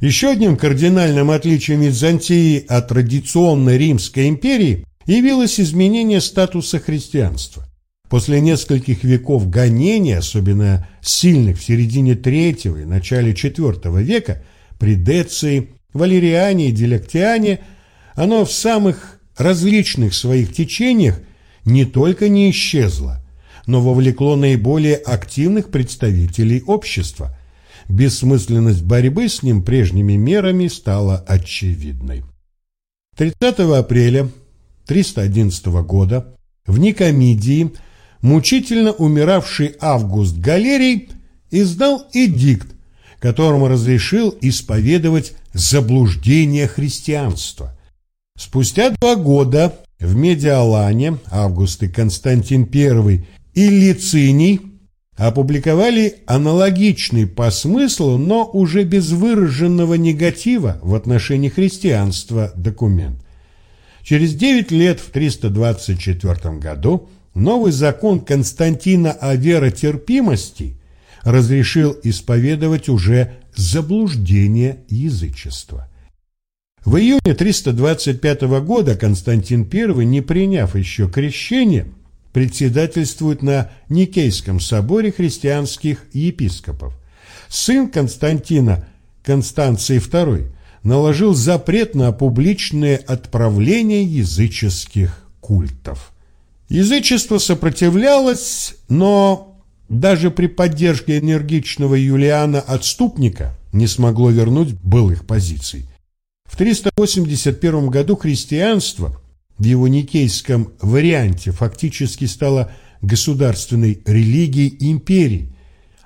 Еще одним кардинальным отличием Византии от традиционной Римской империи явилось изменение статуса христианства. После нескольких веков гонений, особенно сильных в середине третьего и начале IV века, при Деции, Валериане и Диляктиане, оно в самых различных своих течениях не только не исчезло, но вовлекло наиболее активных представителей общества. Бессмысленность борьбы с ним прежними мерами стала очевидной. 30 апреля 311 года в Никомидии мучительно умиравший Август Галерий издал эдикт, которым разрешил исповедовать заблуждение христианства. Спустя два года в Медиалане Август и Константин I и Лициний опубликовали аналогичный по смыслу, но уже без выраженного негатива в отношении христианства документ. Через 9 лет, в 324 году, новый закон Константина о веротерпимости разрешил исповедовать уже заблуждение язычества. В июне 325 года Константин I, не приняв еще крещение, председательствует на Никейском соборе христианских епископов. Сын Константина, Констанций II, наложил запрет на публичное отправление языческих культов. Язычество сопротивлялось, но даже при поддержке энергичного Юлиана Отступника не смогло вернуть былых позиций. В 381 году христианство в его никейском варианте фактически стало государственной религией империи,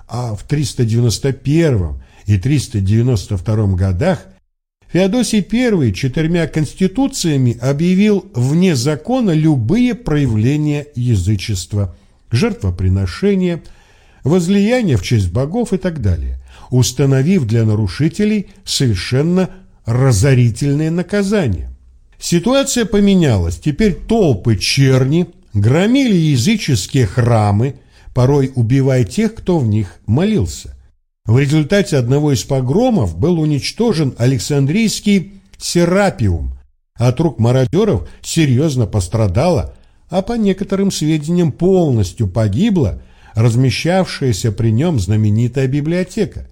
а в 391 и 392 годах Феодосий I четырьмя конституциями объявил вне закона любые проявления язычества, жертвоприношения, возлияния в честь богов и так далее, установив для нарушителей совершенно разорительные наказания. Ситуация поменялась. Теперь толпы черни громили языческие храмы, порой убивая тех, кто в них молился. В результате одного из погромов был уничтожен Александрийский Серапиум. От рук мародеров серьезно пострадала, а по некоторым сведениям полностью погибла размещавшаяся при нем знаменитая библиотека.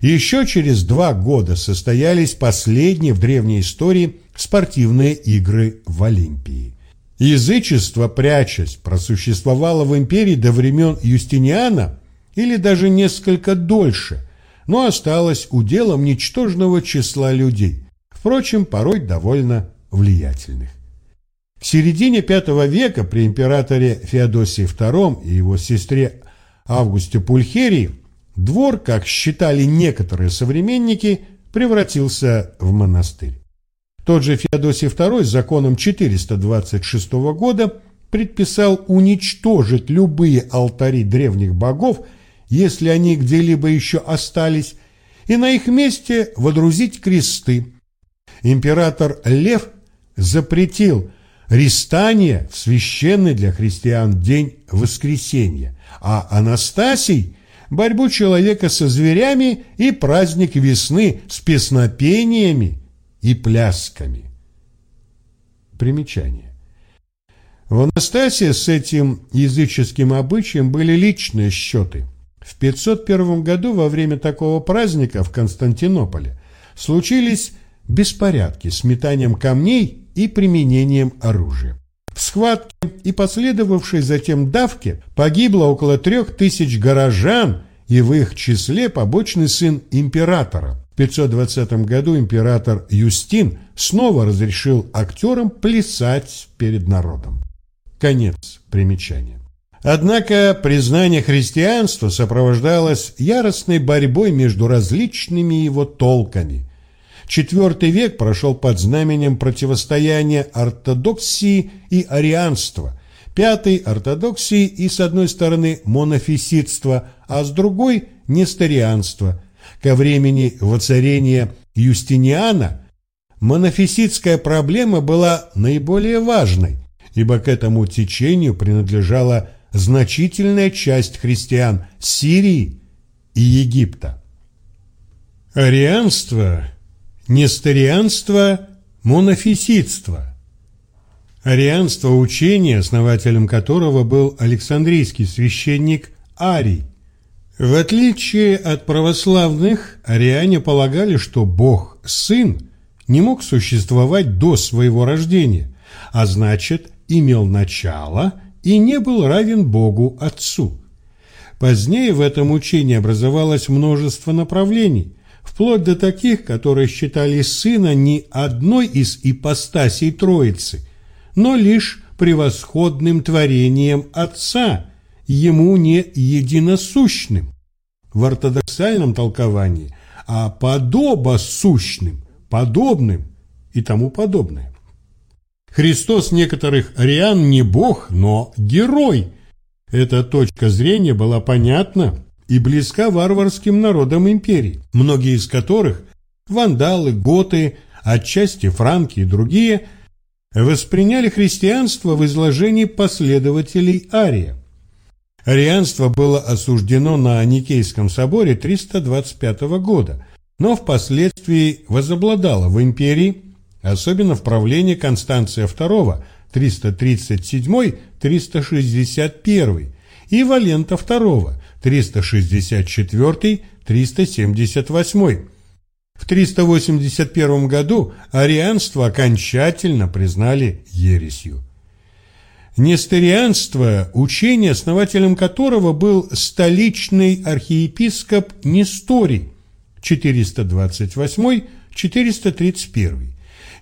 Еще через два года состоялись последние в древней истории спортивные игры в Олимпии. Язычество, прячась, просуществовало в империи до времен Юстиниана или даже несколько дольше, но осталось уделом ничтожного числа людей, впрочем, порой довольно влиятельных. В середине V века при императоре Феодосии II и его сестре Августе Пульхерии Двор, как считали некоторые современники, превратился в монастырь. Тот же Феодосий II законом 426 года предписал уничтожить любые алтари древних богов, если они где-либо еще остались, и на их месте водрузить кресты. Император Лев запретил рестание в священный для христиан день воскресенья, а Анастасий борьбу человека со зверями и праздник весны с песнопениями и плясками. Примечание. В Анастасии с этим языческим обычаем были личные счеты. В 501 году во время такого праздника в Константинополе случились беспорядки с метанием камней и применением оружия. В схватке и последовавшей затем давке погибло около трех тысяч горожан, и в их числе побочный сын императора. В 520 году император Юстин снова разрешил актерам плясать перед народом. Конец примечания. Однако признание христианства сопровождалось яростной борьбой между различными его толками, Четвертый век прошел под знаменем противостояния ортодоксии и арианства, пятый – ортодоксии и, с одной стороны, монофиситства, а с другой – несторианства. Ко времени воцарения Юстиниана монофиситская проблема была наиболее важной, ибо к этому течению принадлежала значительная часть христиан Сирии и Египта. Арианство – Несторианство – монофиситство. Арианство – учение, основателем которого был Александрийский священник Арий. В отличие от православных, ариане полагали, что Бог – Сын не мог существовать до своего рождения, а значит, имел начало и не был равен Богу Отцу. Позднее в этом учении образовалось множество направлений, вплоть до таких, которые считали сына не одной из ипостасей Троицы, но лишь превосходным творением Отца, ему не единосущным. В ортодоксальном толковании, а подобосущным, подобным и тому подобное. Христос некоторых ариан не бог, но герой. Эта точка зрения была понятна и близка варварским народам империи, многие из которых – вандалы, готы, отчасти франки и другие – восприняли христианство в изложении последователей Ария. Арианство было осуждено на Никейском соборе 325 года, но впоследствии возобладало в империи, особенно в правлении Констанция II 337-361 и Валента II 364-378. В 381 году арианство окончательно признали ересью. Несторианство – учение, основателем которого был столичный архиепископ Несторий 428-431.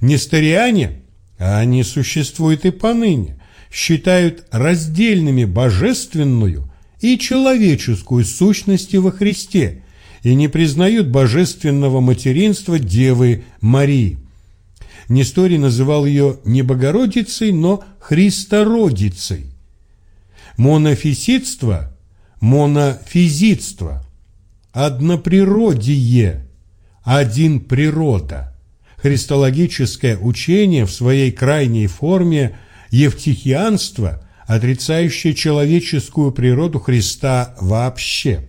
Несториане, а они существуют и поныне, считают раздельными божественную и человеческую сущности во Христе и не признают божественного материнства Девы Марии. Несторий называл ее не Богородицей, но Христородицей. Монофизитство – монофизитство, одноприродие, один природа. Христологическое учение в своей крайней форме – евтихианство – отрицающее человеческую природу Христа вообще.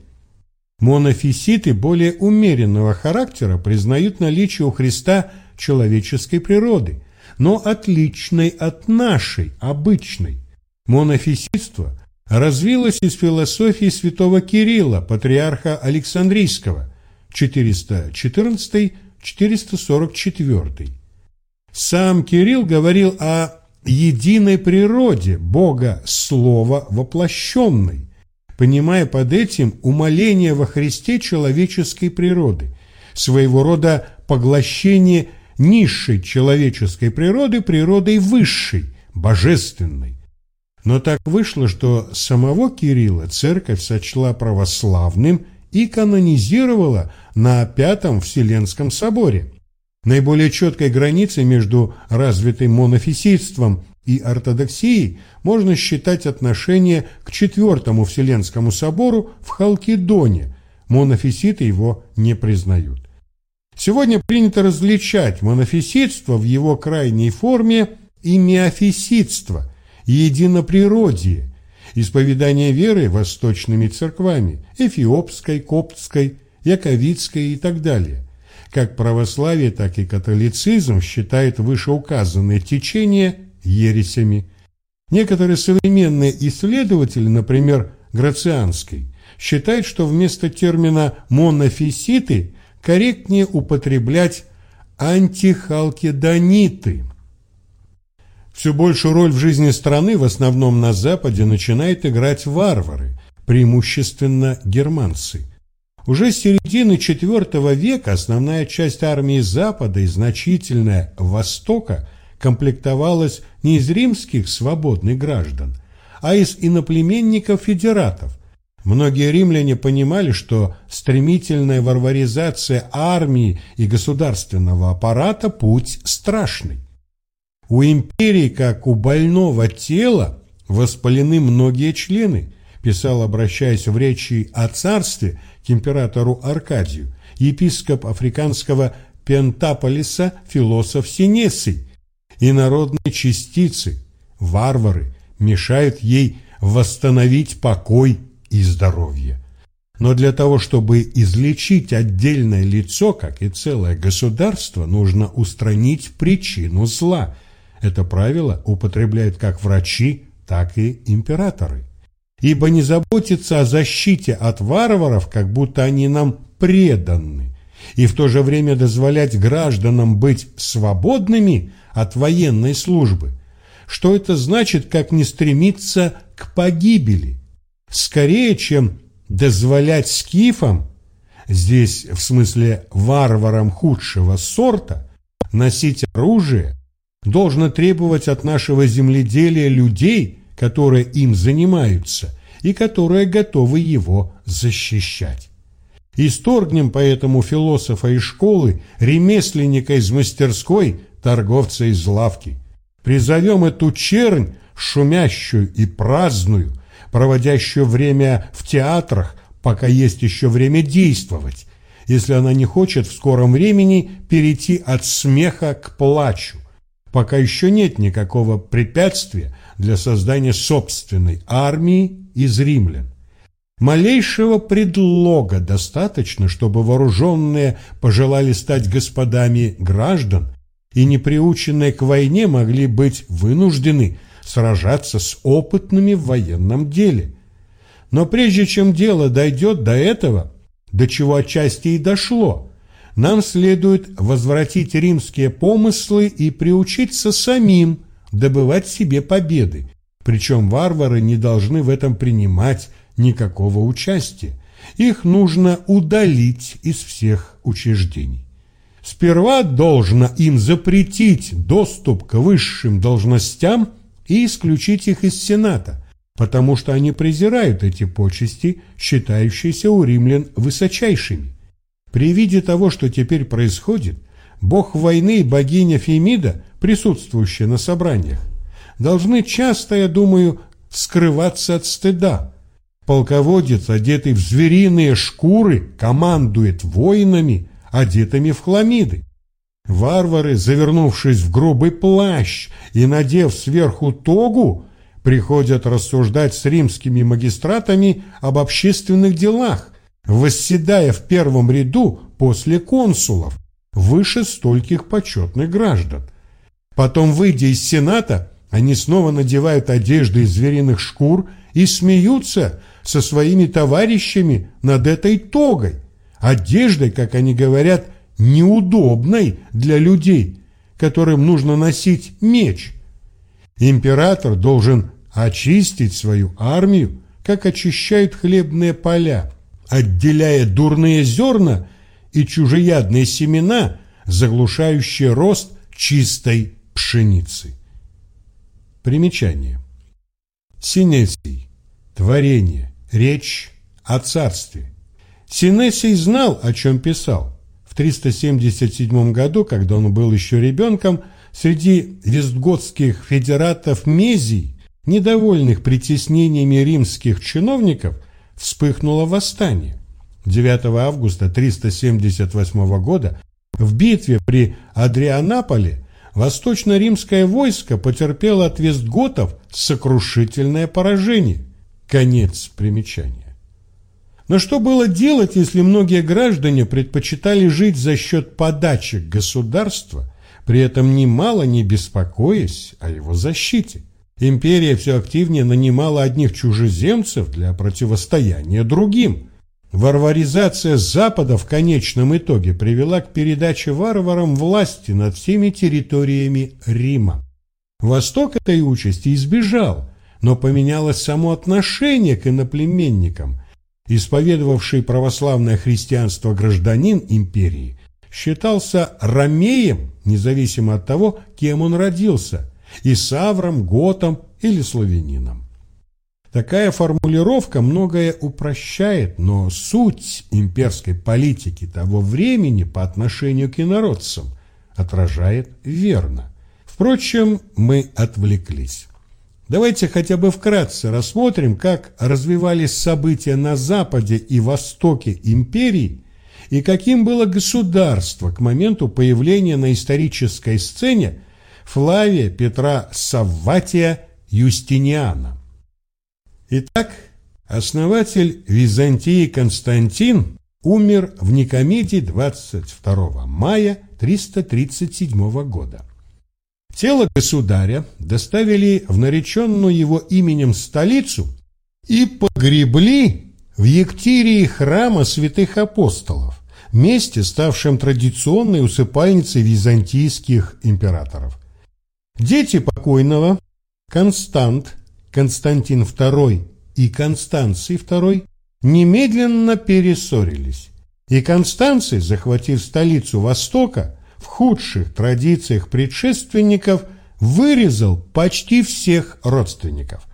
Монофиситы более умеренного характера признают наличие у Христа человеческой природы, но отличной от нашей, обычной. Монофиситство развилось из философии святого Кирилла, патриарха Александрийского, 414-444. Сам Кирилл говорил о единой природе Бога Слова воплощенной, понимая под этим умоление во Христе человеческой природы, своего рода поглощение низшей человеческой природы природой высшей, божественной. Но так вышло, что самого Кирилла церковь сочла православным и канонизировала на Пятом Вселенском соборе – Наиболее четкой границей между развитым монофиситством и ортодоксией можно считать отношение к Четвертому Вселенскому собору в Халкидоне. Монофиситы его не признают. Сегодня принято различать монофиситство в его крайней форме и миофиситство, единоприродие, исповедание веры восточными церквами, эфиопской, коптской, яковицкой и так далее. Как православие, так и католицизм считают вышеуказанные течения ересями. Некоторые современные исследователи, например, Грацианский, считают, что вместо термина «монофиситы» корректнее употреблять антихалкидониты. Все большую роль в жизни страны, в основном на Западе, начинают играть варвары, преимущественно германцы – уже с середины IV века основная часть армии Запада и значительная Востока комплектовалась не из римских свободных граждан, а из иноплеменников-федератов. Многие римляне понимали, что стремительная варваризация армии и государственного аппарата – путь страшный. У империи, как у больного тела, воспалены многие члены, писал, обращаясь в речи о царстве к императору Аркадию, епископ африканского Пентаполиса философ Синесий, и народные частицы, варвары, мешают ей восстановить покой и здоровье. Но для того, чтобы излечить отдельное лицо, как и целое государство, нужно устранить причину зла. Это правило употребляют как врачи, так и императоры. Ибо не заботиться о защите от варваров, как будто они нам преданы, и в то же время дозволять гражданам быть свободными от военной службы. Что это значит, как не стремиться к погибели? Скорее, чем дозволять скифам, здесь в смысле варварам худшего сорта, носить оружие, должно требовать от нашего земледелия людей, которые им занимаются и которые готовы его защищать. Исторгнем поэтому философа из школы, ремесленника из мастерской, торговца из лавки. Призовем эту чернь, шумящую и праздную, проводящую время в театрах, пока есть еще время действовать, если она не хочет в скором времени перейти от смеха к плачу, пока еще нет никакого препятствия для создания собственной армии из римлян. Малейшего предлога достаточно, чтобы вооруженные пожелали стать господами граждан и неприученные к войне могли быть вынуждены сражаться с опытными в военном деле. Но прежде чем дело дойдет до этого, до чего отчасти и дошло, нам следует возвратить римские помыслы и приучиться самим добывать себе победы, причем варвары не должны в этом принимать никакого участия. Их нужно удалить из всех учреждений. Сперва должно им запретить доступ к высшим должностям и исключить их из Сената, потому что они презирают эти почести, считающиеся у римлян высочайшими. При виде того, что теперь происходит, бог войны богиня Фемида, присутствующие на собраниях, должны часто, я думаю, скрываться от стыда. Полководец, одетый в звериные шкуры, командует воинами, одетыми в хламиды. Варвары, завернувшись в грубый плащ и надев сверху тогу, приходят рассуждать с римскими магистратами об общественных делах, восседая в первом ряду после консулов, выше стольких почетных граждан. Потом, выйдя из Сената, они снова надевают одежды из звериных шкур и смеются со своими товарищами над этой тогой, одеждой, как они говорят, неудобной для людей, которым нужно носить меч. Император должен очистить свою армию, как очищают хлебные поля, отделяя дурные зерна и чужеядные семена, заглушающие рост чистой пшеницы. Примечание. Синесий. Творение. Речь о царстве. Синесий знал, о чем писал. В 377 году, когда он был еще ребенком, среди вестготских федератов Мезий, недовольных притеснениями римских чиновников, вспыхнуло восстание. 9 августа 378 года в битве при Адрианаполе восточно-римское войско потерпело от вестготов сокрушительное поражение. Конец примечания. Но что было делать, если многие граждане предпочитали жить за счет подачек государства, при этом немало не беспокоясь о его защите? Империя все активнее нанимала одних чужеземцев для противостояния другим. Варваризация Запада в конечном итоге привела к передаче варварам власти над всеми территориями Рима. Восток этой участи избежал, но поменялось само отношение к иноплеменникам – исповедовавший православное христианство гражданин империи, считался ромеем, независимо от того, кем он родился, и савром, готом или славянином. Такая формулировка многое упрощает, но суть имперской политики того времени по отношению к инородцам отражает верно. Впрочем, мы отвлеклись. Давайте хотя бы вкратце рассмотрим, как развивались события на западе и востоке империи и каким было государство к моменту появления на исторической сцене Флавия Петра Савватия Юстиниана. Итак, Основатель Византии Константин умер в Никомедии 22 мая 337 года. Тело государя доставили в нареченную его именем столицу и погребли в Ектирии храма святых апостолов, месте, ставшем традиционной усыпальницей византийских императоров. Дети покойного Констант, Константин II и Констанций II немедленно перессорились, и Констанций, захватив столицу Востока, в худших традициях предшественников вырезал почти всех родственников.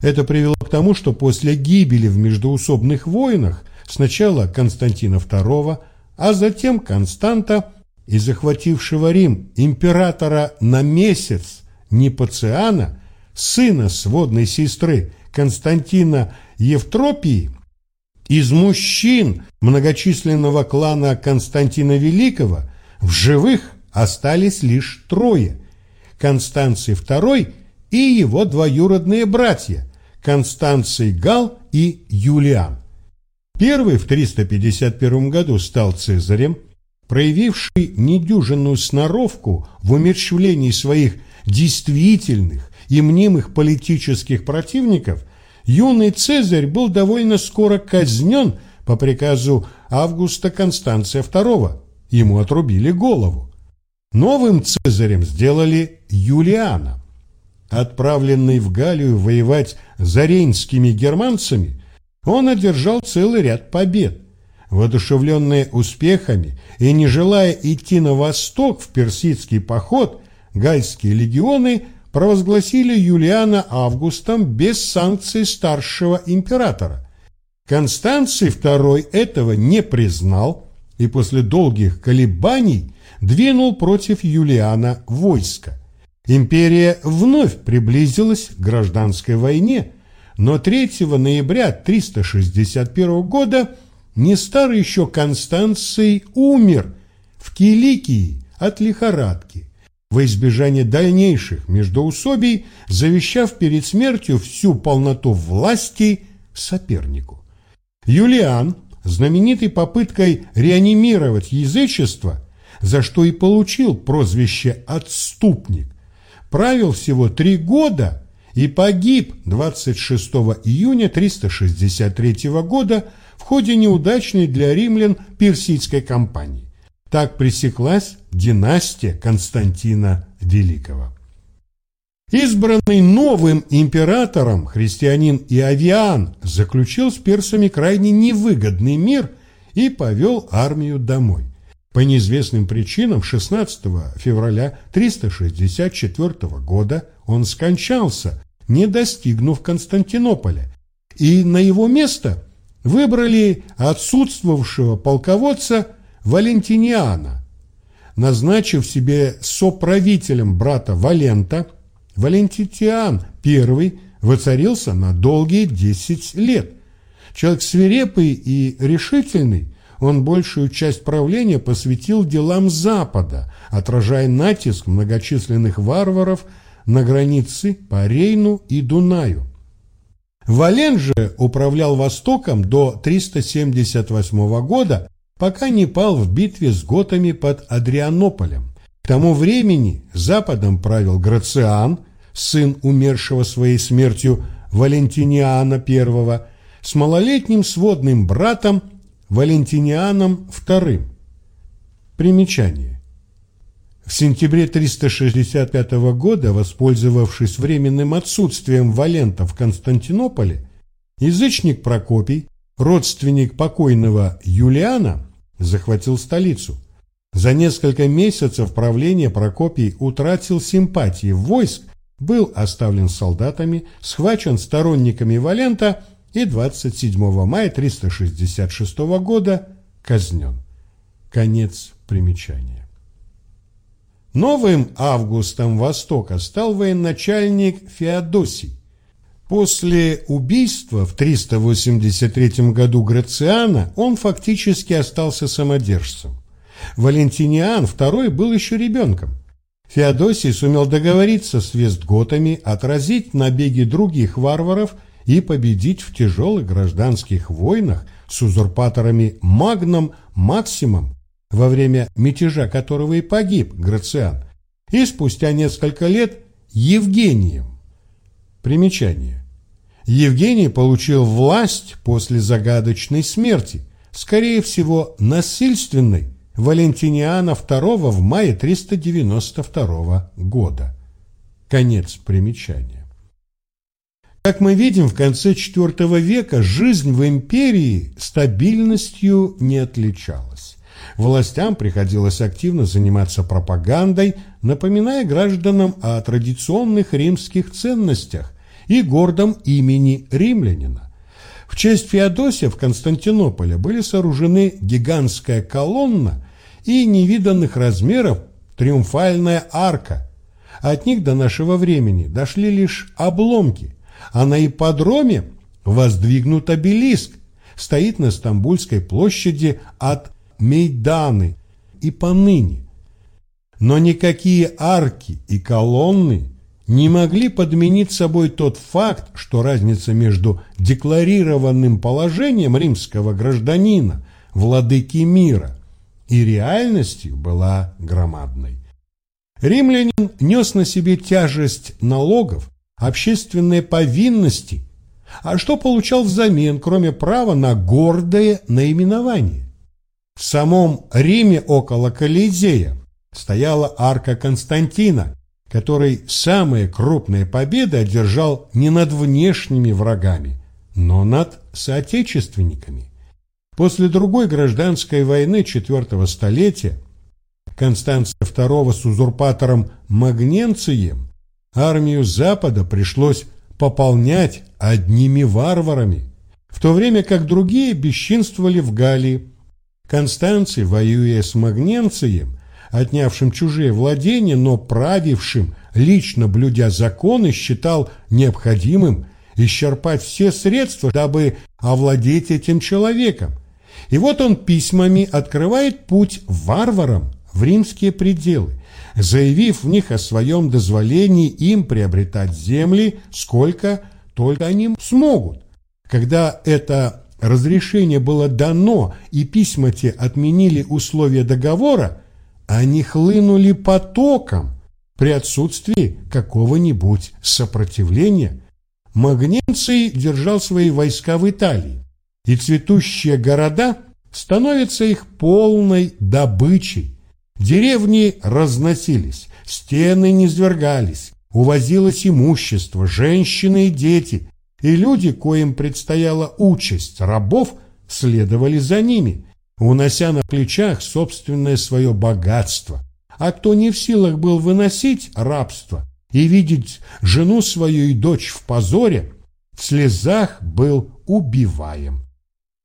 Это привело к тому, что после гибели в междоусобных войнах сначала Константина II, а затем Константа и захватившего Рим императора на месяц Непоциана, сына сводной сестры Константина Евтропии, из мужчин многочисленного клана Константина Великого в живых остались лишь трое – Констанций II и его двоюродные братья – Констанций Гал и Юлиан. Первый в 351 году стал цезарем, проявивший недюжинную сноровку в умерщвлении своих действительных и мнимых политических противников, юный Цезарь был довольно скоро казнен по приказу Августа Констанция II. Ему отрубили голову. Новым Цезарем сделали Юлиана. Отправленный в Галлию воевать за рейнскими германцами, он одержал целый ряд побед. Воодушевленные успехами и не желая идти на восток в персидский поход, гальские легионы провозгласили Юлиана Августом без санкций старшего императора. Констанций II этого не признал и после долгих колебаний двинул против Юлиана войско. Империя вновь приблизилась к гражданской войне, но 3 ноября 361 года не старый еще Констанций умер в Киликии от лихорадки во избежание дальнейших междоусобий, завещав перед смертью всю полноту власти сопернику. Юлиан, знаменитый попыткой реанимировать язычество, за что и получил прозвище «отступник», правил всего три года и погиб 26 июня 363 года в ходе неудачной для римлян персидской кампании. Так пресеклась династия Константина Великого. Избранный новым императором христианин Иовиан заключил с персами крайне невыгодный мир и повел армию домой. По неизвестным причинам 16 февраля 364 года он скончался, не достигнув Константинополя, и на его место выбрали отсутствовавшего полководца Валентиниана, назначив себе соправителем брата Валента, Валентитиан I воцарился на долгие 10 лет. Человек свирепый и решительный, он большую часть правления посвятил делам Запада, отражая натиск многочисленных варваров на границе по Рейну и Дунаю. Вален же управлял Востоком до 378 года, пока не пал в битве с готами под Адрианополем. К тому времени Западом правил Грациан, сын умершего своей смертью Валентиниана I, с малолетним сводным братом Валентинианом II. Примечание. В сентябре 365 года, воспользовавшись временным отсутствием Валента в Константинополе, язычник Прокопий, родственник покойного Юлиана, захватил столицу. За несколько месяцев правления Прокопий утратил симпатии войск, был оставлен солдатами, схвачен сторонниками Валента и 27 мая 366 года казнен. Конец примечания. Новым августом Востока стал военачальник Феодосий. После убийства в 383 году Грациана он фактически остался самодержцем. Валентиниан II был еще ребенком. Феодосий сумел договориться с вестготами, отразить набеги других варваров и победить в тяжелых гражданских войнах с узурпаторами Магном Максимом, во время мятежа которого и погиб Грациан, и спустя несколько лет Евгением. Примечание. Евгений получил власть после загадочной смерти, скорее всего, насильственной, Валентиниана II в мае 392 года. Конец примечания. Как мы видим, в конце IV века жизнь в империи стабильностью не отличалась. Властям приходилось активно заниматься пропагандой, напоминая гражданам о традиционных римских ценностях и гордом имени римлянина. В честь Феодосия в Константинополе были сооружены гигантская колонна и невиданных размеров триумфальная арка. От них до нашего времени дошли лишь обломки, а на ипподроме воздвигнут обелиск, стоит на Стамбульской площади от Мейданы и поныне. Но никакие арки и колонны не могли подменить собой тот факт, что разница между декларированным положением римского гражданина, владыки мира, и реальностью была громадной. Римлянин нес на себе тяжесть налогов, общественные повинности, а что получал взамен, кроме права на гордое наименование? В самом Риме около Колизея стояла арка Константина, который самые крупные победы одержал не над внешними врагами, но над соотечественниками. После другой гражданской войны четвертого столетия Констанция II с узурпатором Магненцием армию Запада пришлось пополнять одними варварами, в то время как другие бесчинствовали в Галлии. Констанций, воюя с Магненцием, отнявшим чужие владения, но правившим, лично блюдя законы, считал необходимым исчерпать все средства, дабы овладеть этим человеком. И вот он письмами открывает путь варварам в римские пределы, заявив в них о своем дозволении им приобретать земли, сколько только они смогут. Когда это разрешение было дано и письма те отменили условия договора, они хлынули потоком при отсутствии какого-нибудь сопротивления. Магненций держал свои войска в Италии, и цветущие города становятся их полной добычей. Деревни разносились, стены низвергались, увозилось имущество, женщины и дети, и люди, коим предстояла участь рабов, следовали за ними – унося на плечах собственное свое богатство. А кто не в силах был выносить рабство и видеть жену свою и дочь в позоре, в слезах был убиваем.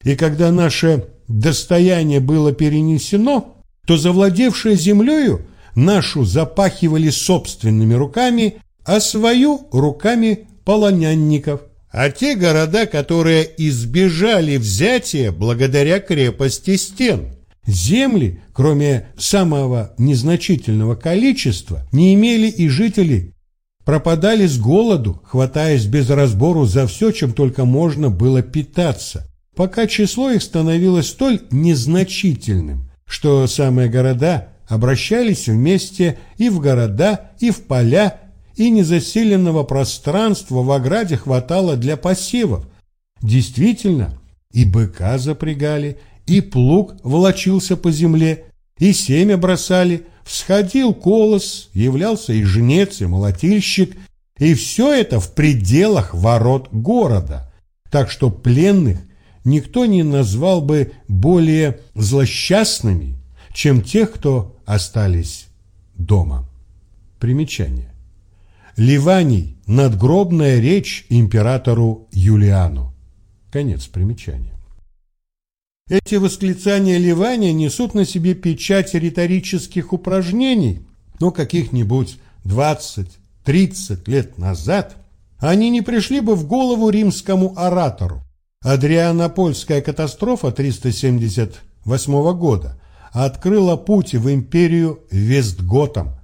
И когда наше достояние было перенесено, то завладевшие землею нашу запахивали собственными руками, а свою руками полонянников а те города, которые избежали взятия благодаря крепости стен. Земли, кроме самого незначительного количества, не имели и жители, пропадали с голоду, хватаясь без разбору за все, чем только можно было питаться, пока число их становилось столь незначительным, что самые города обращались вместе и в города, и в поля, и незаселенного пространства в ограде хватало для посевов. Действительно, и быка запрягали, и плуг волочился по земле, и семя бросали, всходил колос, являлся и жнец, и молотильщик, и все это в пределах ворот города. Так что пленных никто не назвал бы более злосчастными, чем тех, кто остались дома. Примечание. Ливаний. Надгробная речь императору Юлиану. Конец примечания. Эти восклицания Ливания несут на себе печать риторических упражнений, но каких-нибудь 20-30 лет назад они не пришли бы в голову римскому оратору. Адрианопольская катастрофа 378 года открыла путь в империю Вестготам,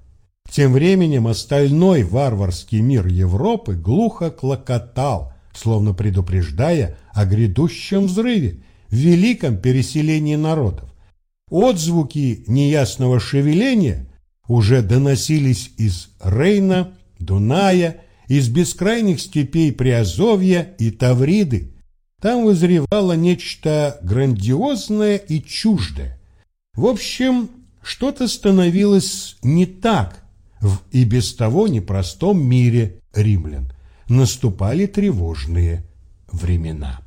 тем временем остальной варварский мир Европы глухо клокотал словно предупреждая о грядущем взрыве, великом переселении народов. Отзвуки неясного шевеления уже доносились из Рейна, Дуная, из бескрайних степей Приазовья и Тавриды. Там вызревало нечто грандиозное и чуждое. В общем, что-то становилось не так в и без того непростом мире римлян. Наступали тревожные времена.